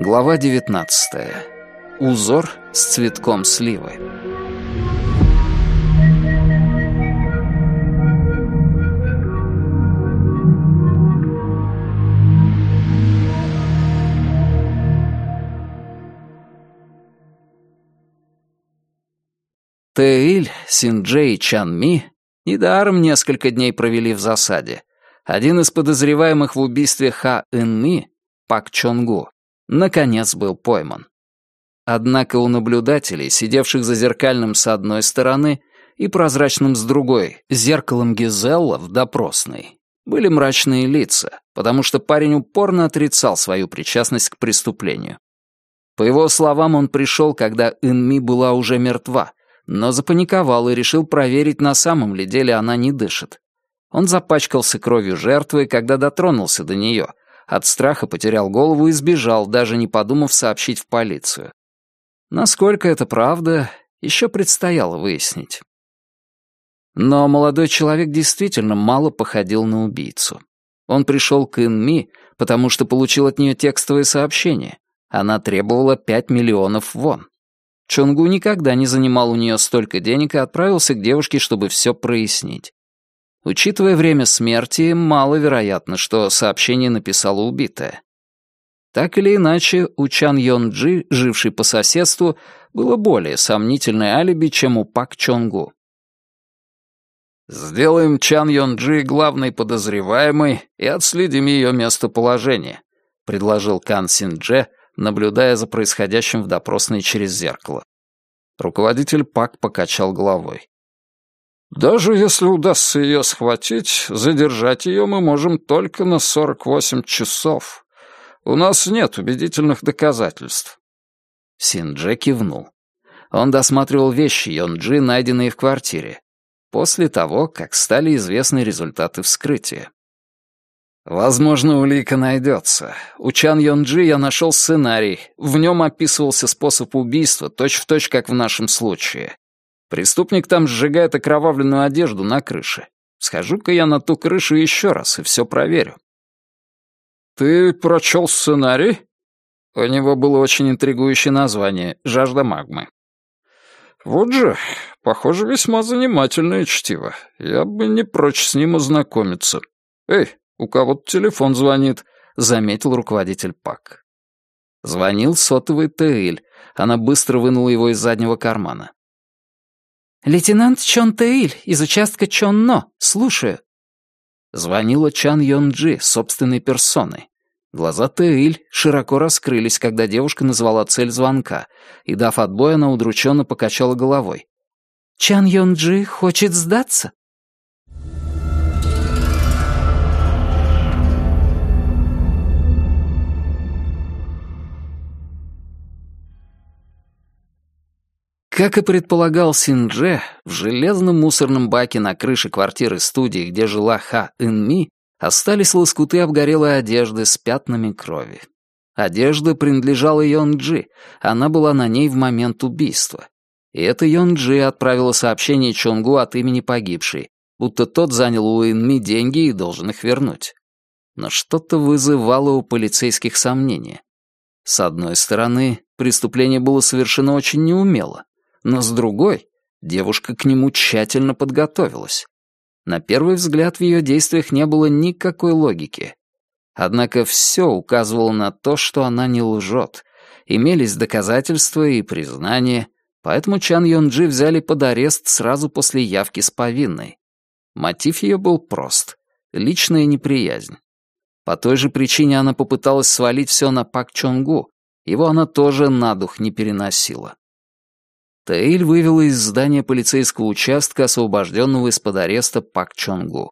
Глава 19. Узор с цветком сливы. Тэиль, Синджей и Чан Ми недаром несколько дней провели в засаде. Один из подозреваемых в убийстве Ха Ин Ми, Пак Чонгу, наконец был пойман. Однако у наблюдателей, сидевших за зеркальным с одной стороны и прозрачным с другой, зеркалом Гизелла в допросной, были мрачные лица, потому что парень упорно отрицал свою причастность к преступлению. По его словам, он пришел, когда Инми была уже мертва, но запаниковал и решил проверить, на самом ли деле она не дышит. Он запачкался кровью жертвы, когда дотронулся до нее, от страха потерял голову и сбежал, даже не подумав сообщить в полицию. Насколько это правда, еще предстояло выяснить. Но молодой человек действительно мало походил на убийцу. Он пришел к Инми, потому что получил от нее текстовое сообщение. Она требовала 5 миллионов вон. Чонгу никогда не занимал у нее столько денег и отправился к девушке, чтобы все прояснить. Учитывая время смерти, маловероятно, что сообщение написала убитая. Так или иначе, у Чан Йон Джи, жившей по соседству, было более сомнительное алиби, чем у Пак Чонгу. «Сделаем Чан Йон Джи главной подозреваемой и отследим ее местоположение», предложил Кан Син Дже, наблюдая за происходящим в допросной через зеркало. Руководитель Пак покачал головой. Даже если удастся ее схватить, задержать ее мы можем только на 48 часов. У нас нет убедительных доказательств. Синдже кивнул. Он досматривал вещи Йонджи, найденные в квартире, после того, как стали известны результаты вскрытия. Возможно, улика найдется. У Чан Йонджи я нашел сценарий. В нем описывался способ убийства, точь-в-точь, точь, как в нашем случае. Преступник там сжигает окровавленную одежду на крыше. Схожу-ка я на ту крышу еще раз и все проверю. Ты прочел сценарий? У него было очень интригующее название «Жажда магмы». Вот же, похоже, весьма занимательное чтиво. Я бы не прочь с ним ознакомиться. Эй, у кого-то телефон звонит, заметил руководитель ПАК. Звонил сотовый Тейль. Она быстро вынула его из заднего кармана. «Лейтенант Чон Тэиль из участка Чонно, слушаю». Звонила Чан Йон Джи собственной персоной. Глаза Тэиль широко раскрылись, когда девушка назвала цель звонка, и, дав отбой, она удрученно покачала головой. «Чан Йон Джи хочет сдаться?» Как и предполагал Синдже, в железном мусорном баке на крыше квартиры студии, где жила Ха Инми, остались лоскуты обгорелой одежды с пятнами крови. Одежда принадлежала Йонджи, она была на ней в момент убийства. И это Йонджи отправила сообщение Чонгу от имени погибшей, будто тот занял у Инми деньги и должен их вернуть. Но что-то вызывало у полицейских сомнения. С одной стороны, преступление было совершено очень неумело но с другой, девушка к нему тщательно подготовилась. На первый взгляд в ее действиях не было никакой логики. Однако все указывало на то, что она не лжет. Имелись доказательства и признания, поэтому Чан Йонджи взяли под арест сразу после явки с повинной. Мотив ее был прост — личная неприязнь. По той же причине она попыталась свалить все на Пак Чонгу, его она тоже на дух не переносила. Таиль вывела из здания полицейского участка, освобожденного из-под ареста Пак Чонгу.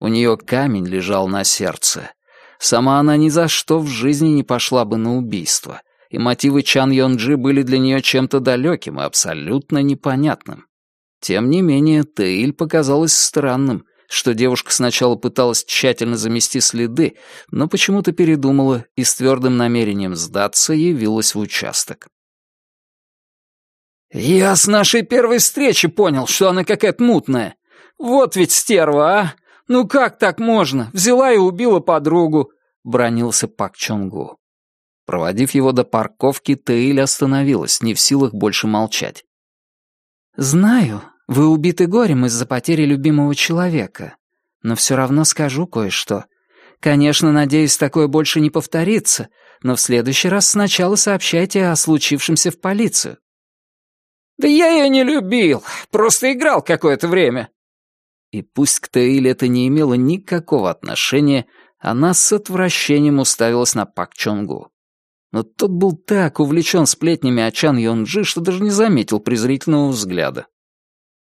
У нее камень лежал на сердце. Сама она ни за что в жизни не пошла бы на убийство, и мотивы Чан Йонджи были для нее чем-то далеким и абсолютно непонятным. Тем не менее, Таиль показалось странным, что девушка сначала пыталась тщательно замести следы, но почему-то передумала и с твердым намерением сдаться явилась в участок. «Я с нашей первой встречи понял, что она какая-то мутная. Вот ведь стерва, а! Ну как так можно? Взяла и убила подругу!» — бронился Пак Чонгу. Проводив его до парковки, Тейль остановилась, не в силах больше молчать. «Знаю, вы убиты горем из-за потери любимого человека, но все равно скажу кое-что. Конечно, надеюсь, такое больше не повторится, но в следующий раз сначала сообщайте о случившемся в полицию». «Да я ее не любил, просто играл какое-то время». И пусть к Тейле это не имело никакого отношения, она с отвращением уставилась на Пак Чонгу но тот был так увлечен сплетнями о Чан Йонджи, что даже не заметил презрительного взгляда.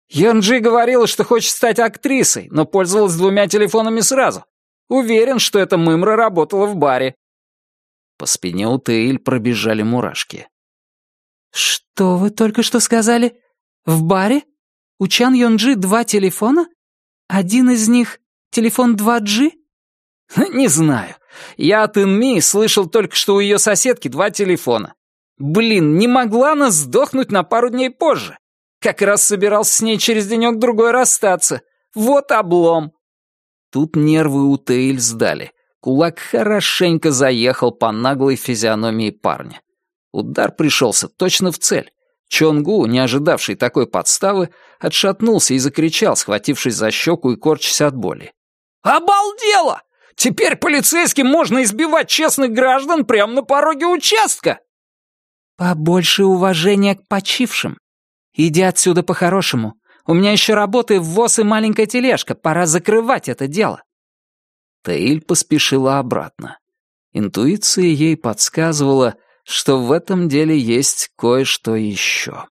«Йонджи говорила, что хочет стать актрисой, но пользовалась двумя телефонами сразу. Уверен, что эта мымра работала в баре». По спине у Тейль пробежали мурашки. «Что вы только что сказали? В баре? У Чан Йонджи два телефона? Один из них — телефон 2G?» «Не знаю. Я от Инми слышал только, что у ее соседки два телефона. Блин, не могла она сдохнуть на пару дней позже. Как раз собирался с ней через денек-другой расстаться. Вот облом. Тут нервы у Тейль сдали. Кулак хорошенько заехал по наглой физиономии парня. Удар пришелся точно в цель. Чонгу, не ожидавший такой подставы, отшатнулся и закричал, схватившись за щеку и корчась от боли. «Обалдело! Теперь полицейским можно избивать честных граждан прямо на пороге участка!» «Побольше уважения к почившим. Иди отсюда по-хорошему. У меня еще работы в ВОЗ и маленькая тележка. Пора закрывать это дело». Таиль поспешила обратно. Интуиция ей подсказывала, что в этом деле есть кое-что еще.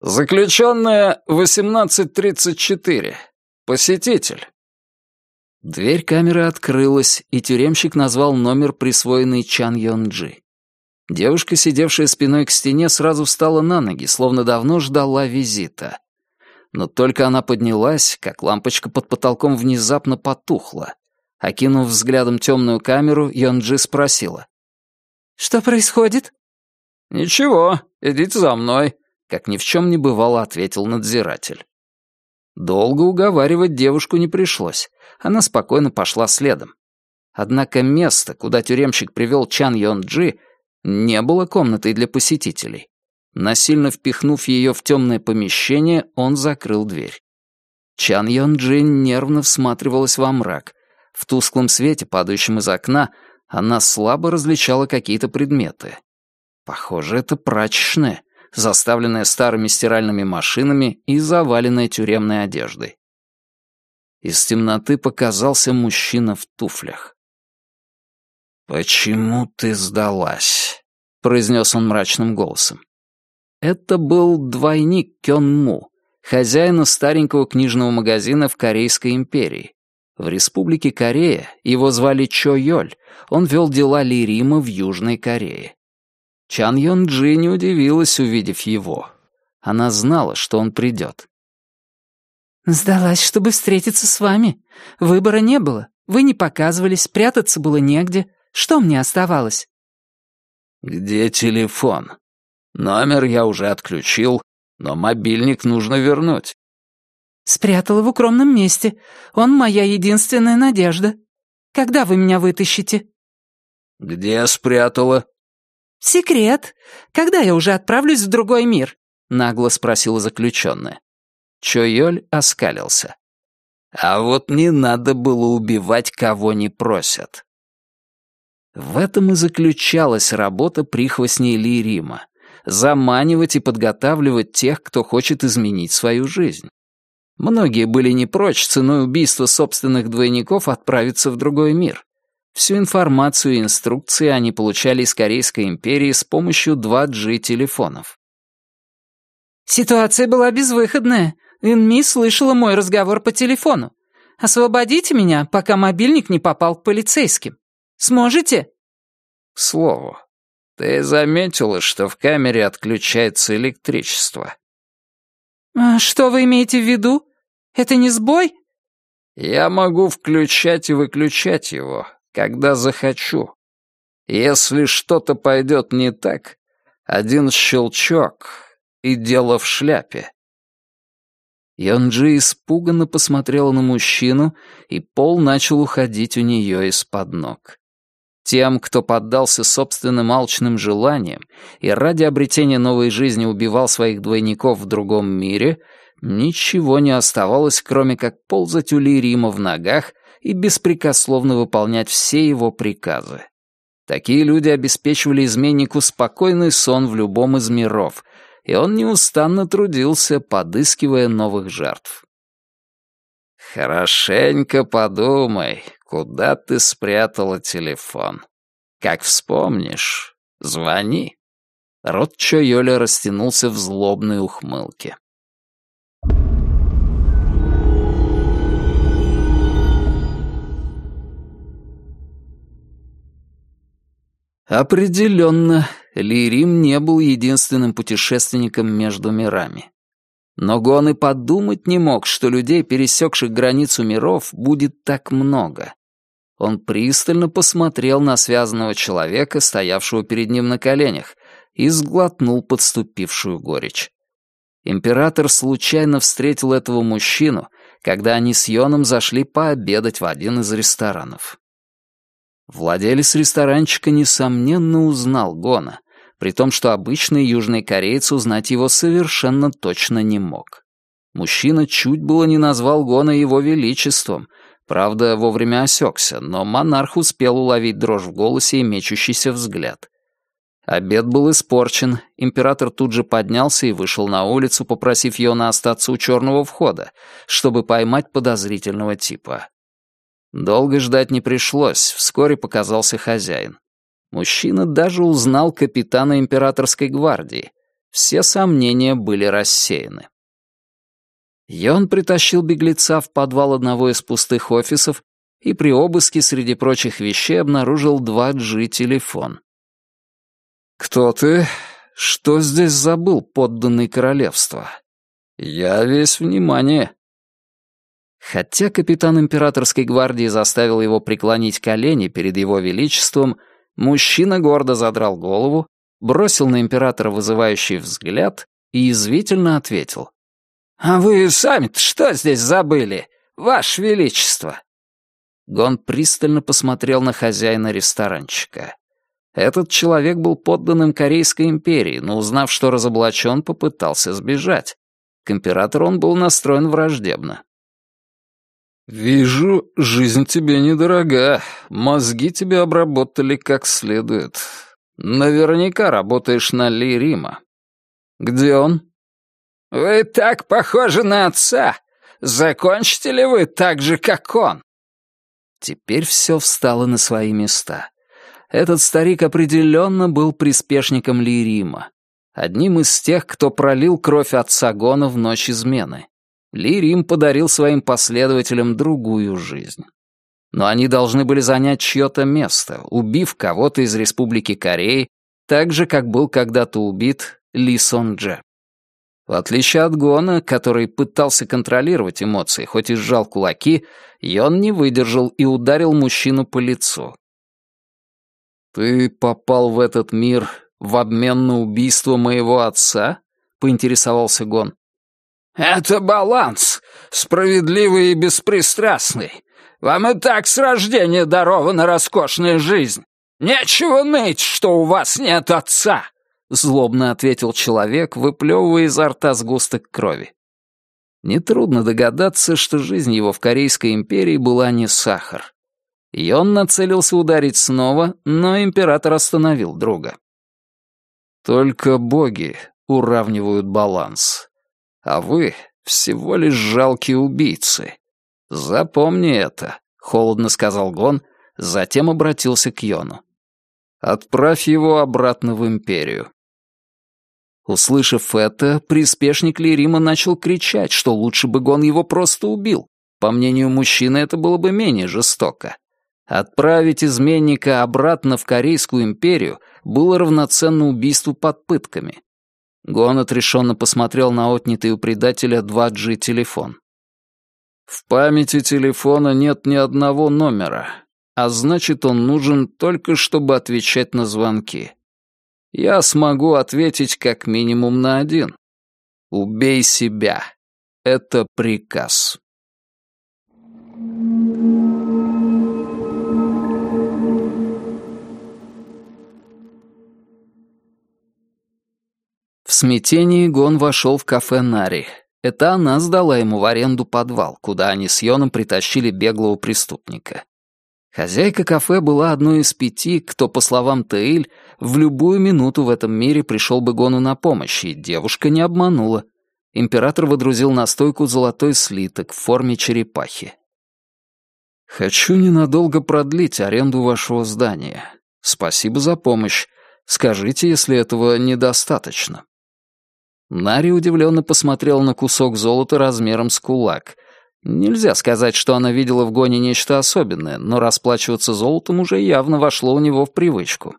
«Заключенная 1834. Посетитель». Дверь камеры открылась, и тюремщик назвал номер, присвоенный Чан Йонджи. Девушка, сидевшая спиной к стене, сразу встала на ноги, словно давно ждала визита. Но только она поднялась, как лампочка под потолком внезапно потухла. Окинув взглядом темную камеру, Йонджи спросила. «Что происходит?» «Ничего, идите за мной», как ни в чем не бывало, ответил надзиратель. Долго уговаривать девушку не пришлось. Она спокойно пошла следом. Однако место, куда тюремщик привел Чан Йон Джи, не было комнатой для посетителей. Насильно впихнув ее в темное помещение, он закрыл дверь. Чан Йон Джи нервно всматривалась во мрак. В тусклом свете, падающем из окна, она слабо различала какие-то предметы. Похоже, это прачечная заставленная старыми стиральными машинами и заваленная тюремной одеждой. Из темноты показался мужчина в туфлях. «Почему ты сдалась?» — произнес он мрачным голосом. Это был двойник Кён Му, хозяина старенького книжного магазина в Корейской империи. В Республике Корея его звали Чо Йоль, он вел дела Лирима в Южной Корее. Чан Йон Джи не удивилась, увидев его. Она знала, что он придет. «Сдалась, чтобы встретиться с вами. Выбора не было. Вы не показывались, прятаться было негде. Что мне оставалось?» «Где телефон? Номер я уже отключил, но мобильник нужно вернуть». «Спрятала в укромном месте. Он моя единственная надежда. Когда вы меня вытащите?» «Где спрятала?» «Секрет. Когда я уже отправлюсь в другой мир?» — нагло спросила заключенная. Чойоль оскалился. «А вот не надо было убивать, кого не просят». В этом и заключалась работа прихвостней Ли Рима — заманивать и подготавливать тех, кто хочет изменить свою жизнь. Многие были не прочь ценой убийства собственных двойников отправиться в другой мир. Всю информацию и инструкции они получали из Корейской империи с помощью 2G-телефонов. «Ситуация была безвыходная. Инми слышала мой разговор по телефону. Освободите меня, пока мобильник не попал к полицейским. Сможете?» «К слову, ты заметила, что в камере отключается электричество?» «А что вы имеете в виду? Это не сбой?» «Я могу включать и выключать его, когда захочу. Если что-то пойдет не так, один щелчок — и дело в шляпе. Йонджи испуганно посмотрела на мужчину, и пол начал уходить у нее из-под ног. Тем, кто поддался собственным алчным желаниям и ради обретения новой жизни убивал своих двойников в другом мире, ничего не оставалось, кроме как ползать у Лирима в ногах и беспрекословно выполнять все его приказы. Такие люди обеспечивали изменнику спокойный сон в любом из миров, и он неустанно трудился, подыскивая новых жертв. «Хорошенько подумай, куда ты спрятала телефон. Как вспомнишь, звони». Рот Чо Йоля растянулся в злобной ухмылке. Определенно, Лирим не был единственным путешественником между мирами. Но Гон и подумать не мог, что людей, пересекших границу миров, будет так много. Он пристально посмотрел на связанного человека, стоявшего перед ним на коленях, и сглотнул подступившую горечь. Император случайно встретил этого мужчину, когда они с Йоном зашли пообедать в один из ресторанов. Владелец ресторанчика, несомненно, узнал Гона, при том, что обычный южный кореец узнать его совершенно точно не мог. Мужчина чуть было не назвал Гона его величеством, правда, вовремя осекся, но монарх успел уловить дрожь в голосе и мечущийся взгляд. Обед был испорчен, император тут же поднялся и вышел на улицу, попросив Йона остаться у черного входа, чтобы поймать подозрительного типа. Долго ждать не пришлось, вскоре показался хозяин. Мужчина даже узнал капитана императорской гвардии. Все сомнения были рассеяны. Йон притащил беглеца в подвал одного из пустых офисов и при обыске среди прочих вещей обнаружил 2G-телефон. «Кто ты? Что здесь забыл подданный королевства?» «Я весь внимание», Хотя капитан императорской гвардии заставил его преклонить колени перед его величеством, мужчина гордо задрал голову, бросил на императора вызывающий взгляд и язвительно ответил. «А вы сами-то что здесь забыли, ваше величество?» Гон пристально посмотрел на хозяина ресторанчика. Этот человек был подданным Корейской империи, но, узнав, что разоблачен, попытался сбежать. К императору он был настроен враждебно. «Вижу, жизнь тебе недорога. Мозги тебе обработали как следует. Наверняка работаешь на Ли Рима. Где он?» «Вы так похожи на отца. Закончите ли вы так же, как он?» Теперь все встало на свои места. Этот старик определенно был приспешником Ли Рима, одним из тех, кто пролил кровь отца Гона в ночь измены. Ли Рим подарил своим последователям другую жизнь. Но они должны были занять чье-то место, убив кого-то из Республики Кореи, так же, как был когда-то убит Ли Сон Дже. В отличие от Гона, который пытался контролировать эмоции, хоть и сжал кулаки, Йон не выдержал и ударил мужчину по лицу. «Ты попал в этот мир в обмен на убийство моего отца?» — поинтересовался Гон. «Это баланс, справедливый и беспристрастный. Вам и так с рождения дарована роскошная жизнь. Нечего ныть, что у вас нет отца!» Злобно ответил человек, выплевывая изо рта сгусток крови. Нетрудно догадаться, что жизнь его в Корейской империи была не сахар. И он нацелился ударить снова, но император остановил друга. «Только боги уравнивают баланс а вы всего лишь жалкие убийцы. Запомни это, холодно сказал Гон, затем обратился к Йону. Отправь его обратно в империю. Услышав это, приспешник Лирима начал кричать, что лучше бы Гон его просто убил. По мнению мужчины, это было бы менее жестоко. Отправить изменника обратно в Корейскую империю было равноценно убийству под пытками. Гон отрешенно посмотрел на отнятый у предателя 2G телефон. «В памяти телефона нет ни одного номера, а значит, он нужен только, чтобы отвечать на звонки. Я смогу ответить как минимум на один. Убей себя. — это приказ. В смятении Гон вошел в кафе Нари. Это она сдала ему в аренду подвал, куда они с Йоном притащили беглого преступника. Хозяйка кафе была одной из пяти, кто, по словам Тейль, в любую минуту в этом мире пришел бы Гону на помощь, и девушка не обманула. Император водрузил на стойку золотой слиток в форме черепахи. «Хочу ненадолго продлить аренду вашего здания. Спасибо за помощь. Скажите, если этого недостаточно». Нари удивленно посмотрел на кусок золота размером с кулак. Нельзя сказать, что она видела в гоне нечто особенное, но расплачиваться золотом уже явно вошло у него в привычку.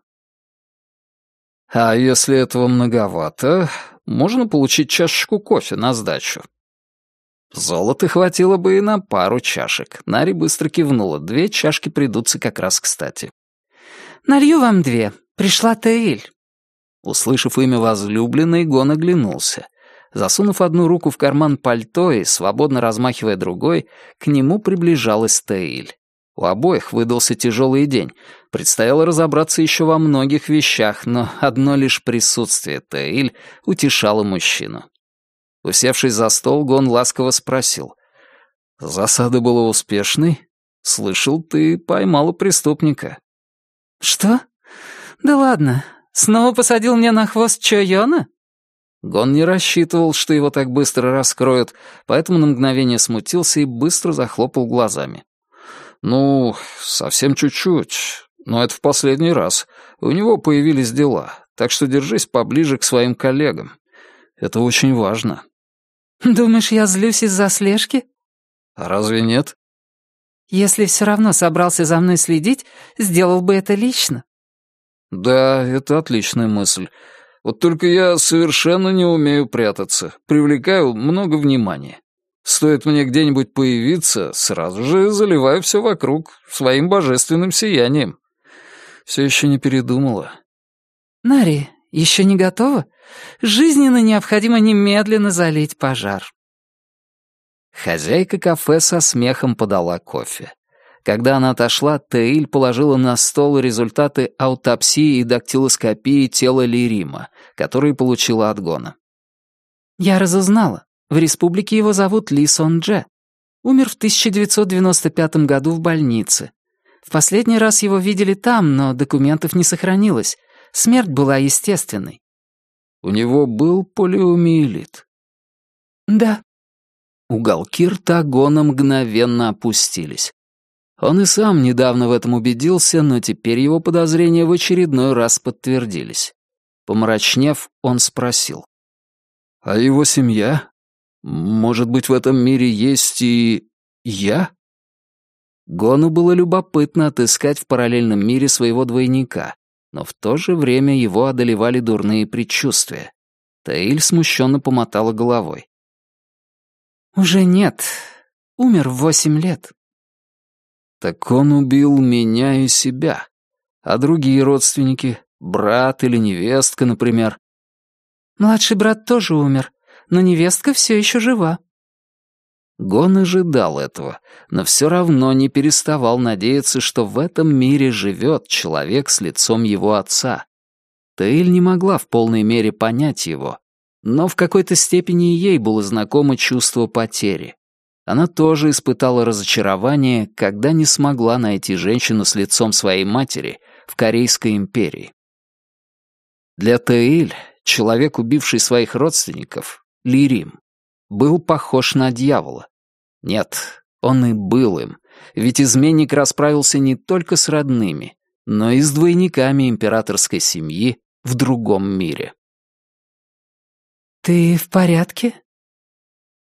«А если этого многовато, можно получить чашечку кофе на сдачу». Золота хватило бы и на пару чашек. Нари быстро кивнула. Две чашки придутся как раз кстати. «Налью вам две. Пришла Таэль». Услышав имя возлюбленной, Гон оглянулся. Засунув одну руку в карман пальто и свободно размахивая другой, к нему приближалась Таиль. У обоих выдался тяжелый день. Предстояло разобраться еще во многих вещах, но одно лишь присутствие Таиль утешало мужчину. Усевшись за стол, Гон ласково спросил. «Засада была успешной? Слышал, ты поймала преступника». «Что? Да ладно, Снова посадил мне на хвост Чойона?» Гон не рассчитывал, что его так быстро раскроют, поэтому на мгновение смутился и быстро захлопал глазами. «Ну, совсем чуть-чуть, но это в последний раз. У него появились дела, так что держись поближе к своим коллегам. Это очень важно». «Думаешь, я злюсь из-за слежки?» «А разве нет?» «Если все равно собрался за мной следить, сделал бы это лично. «Да, это отличная мысль. Вот только я совершенно не умею прятаться, привлекаю много внимания. Стоит мне где-нибудь появиться, сразу же заливаю все вокруг своим божественным сиянием. Все еще не передумала». «Нари, еще не готова? Жизненно необходимо немедленно залить пожар». Хозяйка кафе со смехом подала кофе. Когда она отошла, Теиль положила на стол результаты аутопсии и дактилоскопии тела Лирима, которые получила от Гона. «Я разузнала. В республике его зовут Ли Сон Дже. Умер в 1995 году в больнице. В последний раз его видели там, но документов не сохранилось. Смерть была естественной». «У него был полиомиелит?» «Да». Уголки рта Гона мгновенно опустились. Он и сам недавно в этом убедился, но теперь его подозрения в очередной раз подтвердились. Помрачнев, он спросил. «А его семья? Может быть, в этом мире есть и... я?» Гону было любопытно отыскать в параллельном мире своего двойника, но в то же время его одолевали дурные предчувствия. Таиль смущенно помотала головой. «Уже нет. Умер в восемь лет. Так он убил меня и себя. А другие родственники, брат или невестка, например? Младший брат тоже умер, но невестка все еще жива. Гон ожидал этого, но все равно не переставал надеяться, что в этом мире живет человек с лицом его отца. Тейль не могла в полной мере понять его, но в какой-то степени ей было знакомо чувство потери. Она тоже испытала разочарование, когда не смогла найти женщину с лицом своей матери в Корейской империи. Для Таиль, человек, убивший своих родственников, Лирим, был похож на дьявола. Нет, он и был им, ведь изменник расправился не только с родными, но и с двойниками императорской семьи в другом мире. «Ты в порядке?»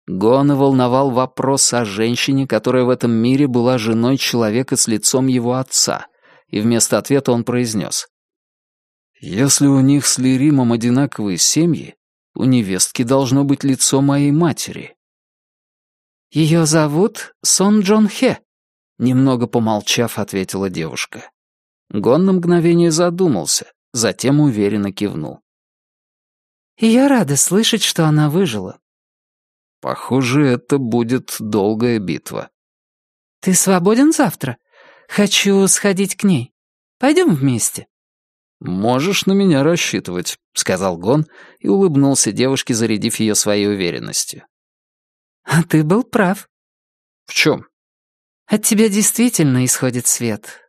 Гона волновал вопрос о женщине, которая в этом мире была женой человека с лицом его отца, и вместо ответа он произнес. «Если у них с Лиримом одинаковые семьи, у невестки должно быть лицо моей матери». «Ее зовут Сон Джон Хе», — немного помолчав, ответила девушка. Гон на мгновение задумался, затем уверенно кивнул. «Я рада слышать, что она выжила. Похоже, это будет долгая битва. «Ты свободен завтра? Хочу сходить к ней. Пойдем вместе». «Можешь на меня рассчитывать», — сказал Гон и улыбнулся девушке, зарядив ее своей уверенностью. «А ты был прав». «В чем?» «От тебя действительно исходит свет».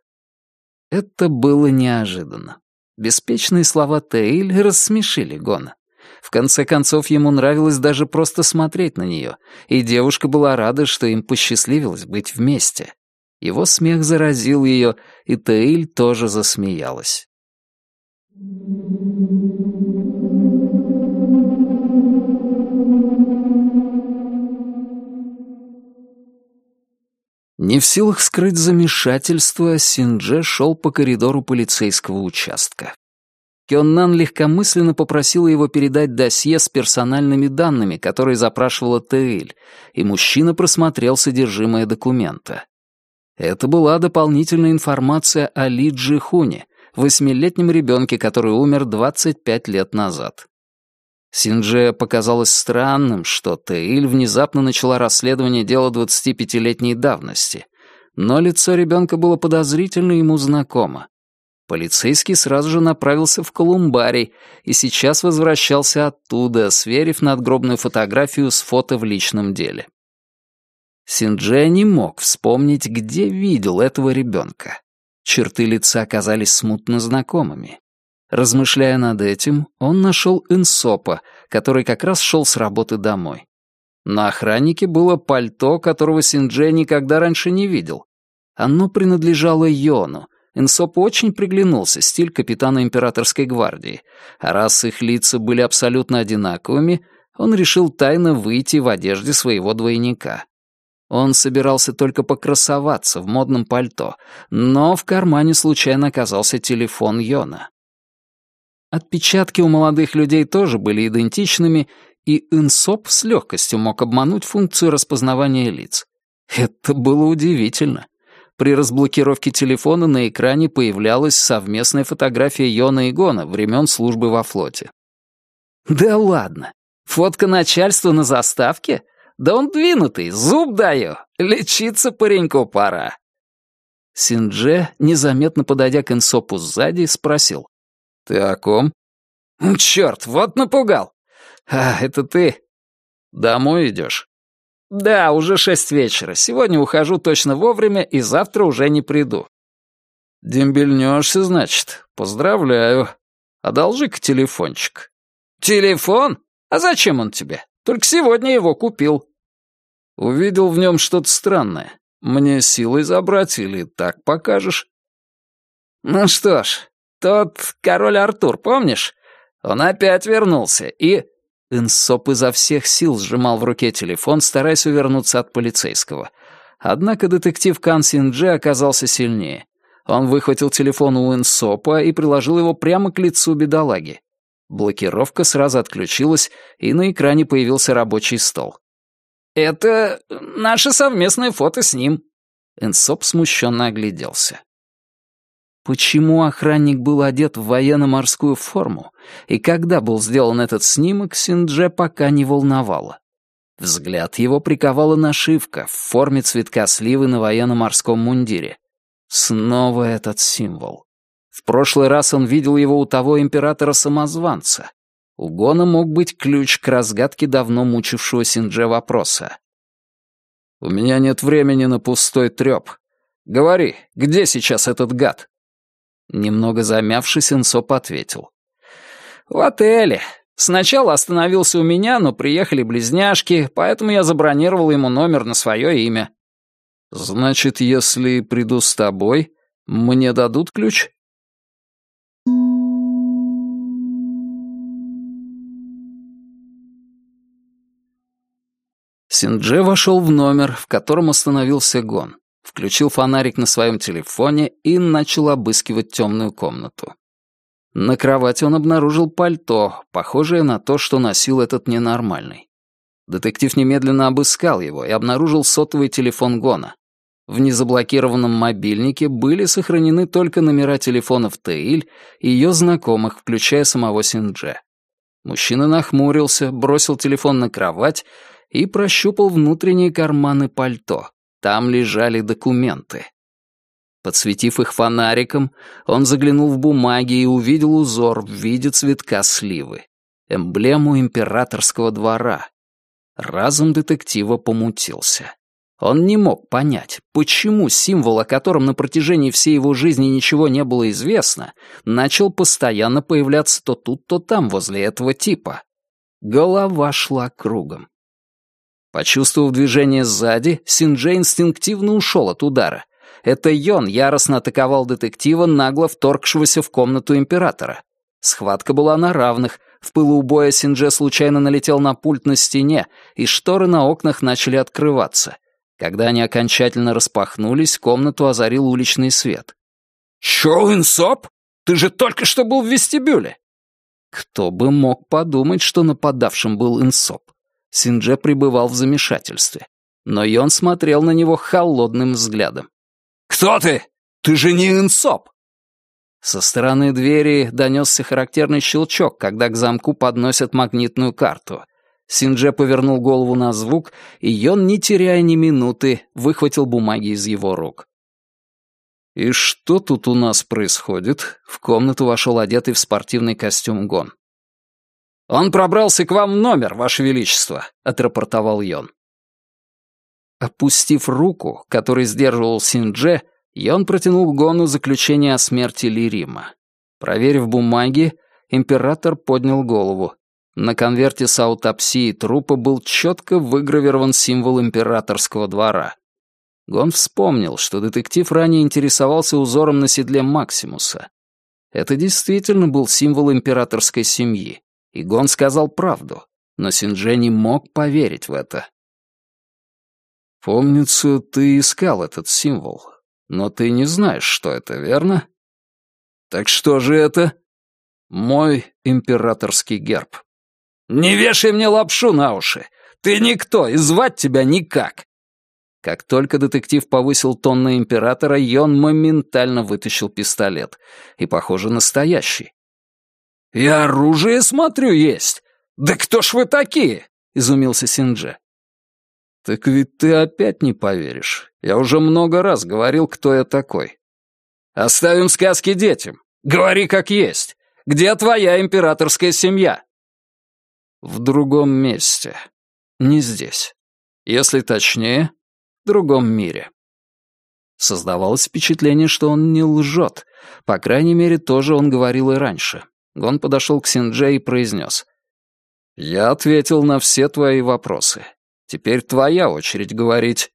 Это было неожиданно. Беспечные слова Тейль рассмешили Гона. В конце концов, ему нравилось даже просто смотреть на нее, и девушка была рада, что им посчастливилось быть вместе. Его смех заразил ее, и Тейль тоже засмеялась. Не в силах скрыть замешательство, Синдже шел по коридору полицейского участка. Кённан легкомысленно попросила его передать досье с персональными данными, которые запрашивала Тэйль, и мужчина просмотрел содержимое документа. Это была дополнительная информация о Ли Джи Хуне, восьмилетнем ребенке, который умер 25 лет назад. Синдже показалось странным, что Тэйль внезапно начала расследование дела 25-летней давности, но лицо ребенка было подозрительно ему знакомо. Полицейский сразу же направился в Колумбарий и сейчас возвращался оттуда, сверив надгробную фотографию с фото в личном деле. Синдже не мог вспомнить, где видел этого ребенка. Черты лица оказались смутно знакомыми. Размышляя над этим, он нашел Инсопа, который как раз шел с работы домой. На охраннике было пальто, которого Синдже никогда раньше не видел. Оно принадлежало Йону, Инсоп очень приглянулся стиль капитана императорской гвардии, а раз их лица были абсолютно одинаковыми, он решил тайно выйти в одежде своего двойника. Он собирался только покрасоваться в модном пальто, но в кармане случайно оказался телефон Йона. Отпечатки у молодых людей тоже были идентичными, и Инсоп с легкостью мог обмануть функцию распознавания лиц. Это было удивительно. При разблокировке телефона на экране появлялась совместная фотография Йона и Гона времен службы во флоте. «Да ладно! Фотка начальства на заставке? Да он двинутый, зуб даю! Лечиться пареньку пора!» Синдже, незаметно подойдя к инсопу сзади, спросил. «Ты о ком?» «Черт, вот напугал!» «А, это ты?» «Домой идешь?» «Да, уже шесть вечера. Сегодня ухожу точно вовремя и завтра уже не приду». «Дембельнешься, значит? Поздравляю. Одолжи-ка телефончик». «Телефон? А зачем он тебе? Только сегодня его купил». «Увидел в нем что-то странное. Мне силой забрать или так покажешь?» «Ну что ж, тот король Артур, помнишь? Он опять вернулся и...» Инсоп изо всех сил сжимал в руке телефон, стараясь увернуться от полицейского. Однако детектив Кан Синджи оказался сильнее. Он выхватил телефон у Инсопа и приложил его прямо к лицу бедолаги. Блокировка сразу отключилась, и на экране появился рабочий стол. «Это наше совместное фото с ним». Инсоп смущенно огляделся. Почему охранник был одет в военно-морскую форму и когда был сделан этот снимок, Синдже пока не волновало. Взгляд его приковала нашивка в форме цветка сливы на военно-морском мундире. Снова этот символ. В прошлый раз он видел его у того императора-самозванца. У Гона мог быть ключ к разгадке давно мучившего Синдже вопроса. «У меня нет времени на пустой трёп. Говори, где сейчас этот гад?» Немного замявшись, Инсоп ответил. «В отеле. Сначала остановился у меня, но приехали близняшки, поэтому я забронировал ему номер на свое имя». «Значит, если приду с тобой, мне дадут ключ?» Синдже вошел в номер, в котором остановился Гон включил фонарик на своем телефоне и начал обыскивать темную комнату. На кровати он обнаружил пальто, похожее на то, что носил этот ненормальный. Детектив немедленно обыскал его и обнаружил сотовый телефон Гона. В незаблокированном мобильнике были сохранены только номера телефонов Теиль и ее знакомых, включая самого Синдже. Мужчина нахмурился, бросил телефон на кровать и прощупал внутренние карманы пальто. Там лежали документы. Подсветив их фонариком, он заглянул в бумаги и увидел узор в виде цветка сливы. Эмблему императорского двора. Разум детектива помутился. Он не мог понять, почему символ, о котором на протяжении всей его жизни ничего не было известно, начал постоянно появляться то тут, то там возле этого типа. Голова шла кругом. Почувствовав движение сзади, Синджей инстинктивно ушел от удара. Это Йон яростно атаковал детектива, нагло вторгшегося в комнату императора. Схватка была на равных. В пылу боя Синдже случайно налетел на пульт на стене, и шторы на окнах начали открываться. Когда они окончательно распахнулись, комнату озарил уличный свет. «Чё, Инсоп? Ты же только что был в вестибюле!» Кто бы мог подумать, что нападавшим был Инсоп. Синдже пребывал в замешательстве. Но Йон смотрел на него холодным взглядом. «Кто ты? Ты же не Инсоп!» Со стороны двери донесся характерный щелчок, когда к замку подносят магнитную карту. Синдже повернул голову на звук, и Йон, не теряя ни минуты, выхватил бумаги из его рук. «И что тут у нас происходит?» В комнату вошел одетый в спортивный костюм Гон. «Он пробрался к вам в номер, Ваше Величество», — отрапортовал Йон. Опустив руку, который сдерживал Синдже, Йон протянул Гону заключение о смерти Лирима. Проверив бумаги, император поднял голову. На конверте с аутопсией трупа был четко выгравирован символ императорского двора. Гон вспомнил, что детектив ранее интересовался узором на седле Максимуса. Это действительно был символ императорской семьи. И Гон сказал правду, но Синджи не мог поверить в это. «Помнится, ты искал этот символ, но ты не знаешь, что это, верно?» «Так что же это?» «Мой императорский герб». «Не вешай мне лапшу на уши! Ты никто, и звать тебя никак!» Как только детектив повысил тон на императора, Йон моментально вытащил пистолет. И, похоже, настоящий. «И оружие, смотрю, есть! Да кто ж вы такие?» — изумился Синдже. «Так ведь ты опять не поверишь. Я уже много раз говорил, кто я такой». «Оставим сказки детям. Говори как есть. Где твоя императорская семья?» «В другом месте. Не здесь. Если точнее, в другом мире». Создавалось впечатление, что он не лжет. По крайней мере, тоже он говорил и раньше. Гон подошел к Синдже и произнес. «Я ответил на все твои вопросы. Теперь твоя очередь говорить».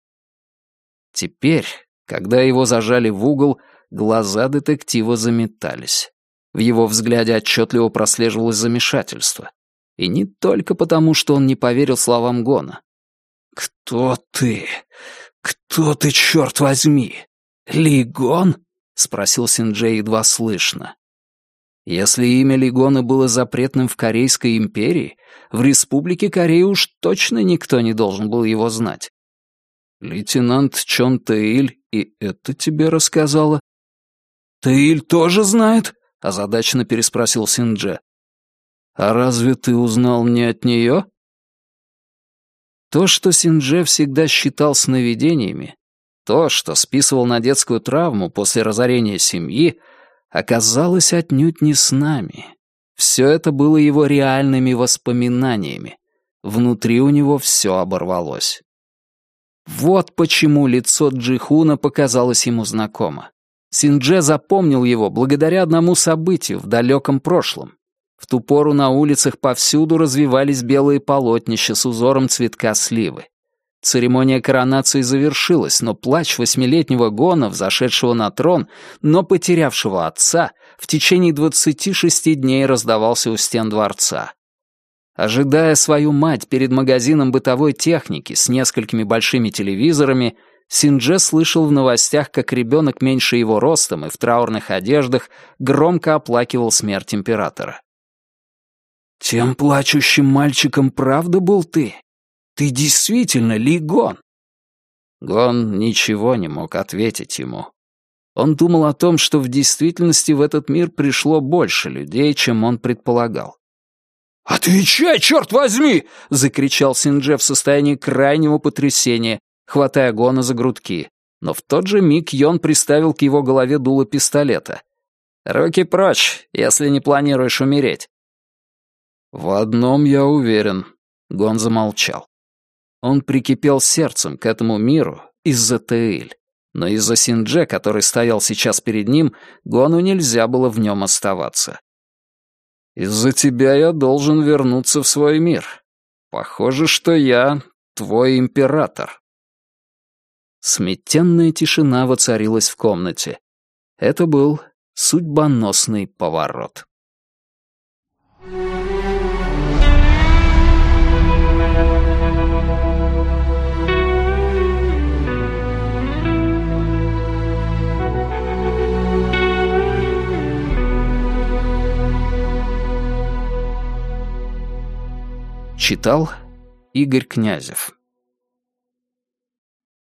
Теперь, когда его зажали в угол, глаза детектива заметались. В его взгляде отчетливо прослеживалось замешательство. И не только потому, что он не поверил словам Гона. «Кто ты? Кто ты, черт возьми? Лигон?» — спросил Синджей едва слышно. Если имя Легона было запретным в Корейской империи, в Республике Корея уж точно никто не должен был его знать. Лейтенант Чон Тэиль и это тебе рассказала? Тэиль тоже знает? озадаченно переспросил Синдже. А разве ты узнал не от нее? То, что Синдже всегда считал сновидениями, то, что списывал на детскую травму после разорения семьи, оказалось отнюдь не с нами. Все это было его реальными воспоминаниями. Внутри у него все оборвалось. Вот почему лицо Джихуна показалось ему знакомо. Синдже запомнил его благодаря одному событию в далеком прошлом. В ту пору на улицах повсюду развивались белые полотнища с узором цветка сливы. Церемония коронации завершилась, но плач восьмилетнего Гона, взошедшего на трон, но потерявшего отца, в течение двадцати шести дней раздавался у стен дворца. Ожидая свою мать перед магазином бытовой техники с несколькими большими телевизорами, Синдже слышал в новостях, как ребенок меньше его ростом и в траурных одеждах громко оплакивал смерть императора. «Тем плачущим мальчиком правда был ты?» Ты действительно Ли Гон?» Гон ничего не мог ответить ему. Он думал о том, что в действительности в этот мир пришло больше людей, чем он предполагал. «Отвечай, черт возьми!» — закричал Синдже в состоянии крайнего потрясения, хватая Гона за грудки. Но в тот же миг Йон приставил к его голове дуло пистолета. «Руки прочь, если не планируешь умереть». «В одном я уверен», — Гон замолчал. Он прикипел сердцем к этому миру из-за Теэль. Но из-за Синдже, который стоял сейчас перед ним, Гону нельзя было в нем оставаться. «Из-за тебя я должен вернуться в свой мир. Похоже, что я твой император». Сметенная тишина воцарилась в комнате. Это был судьбоносный поворот. Читал Игорь Князев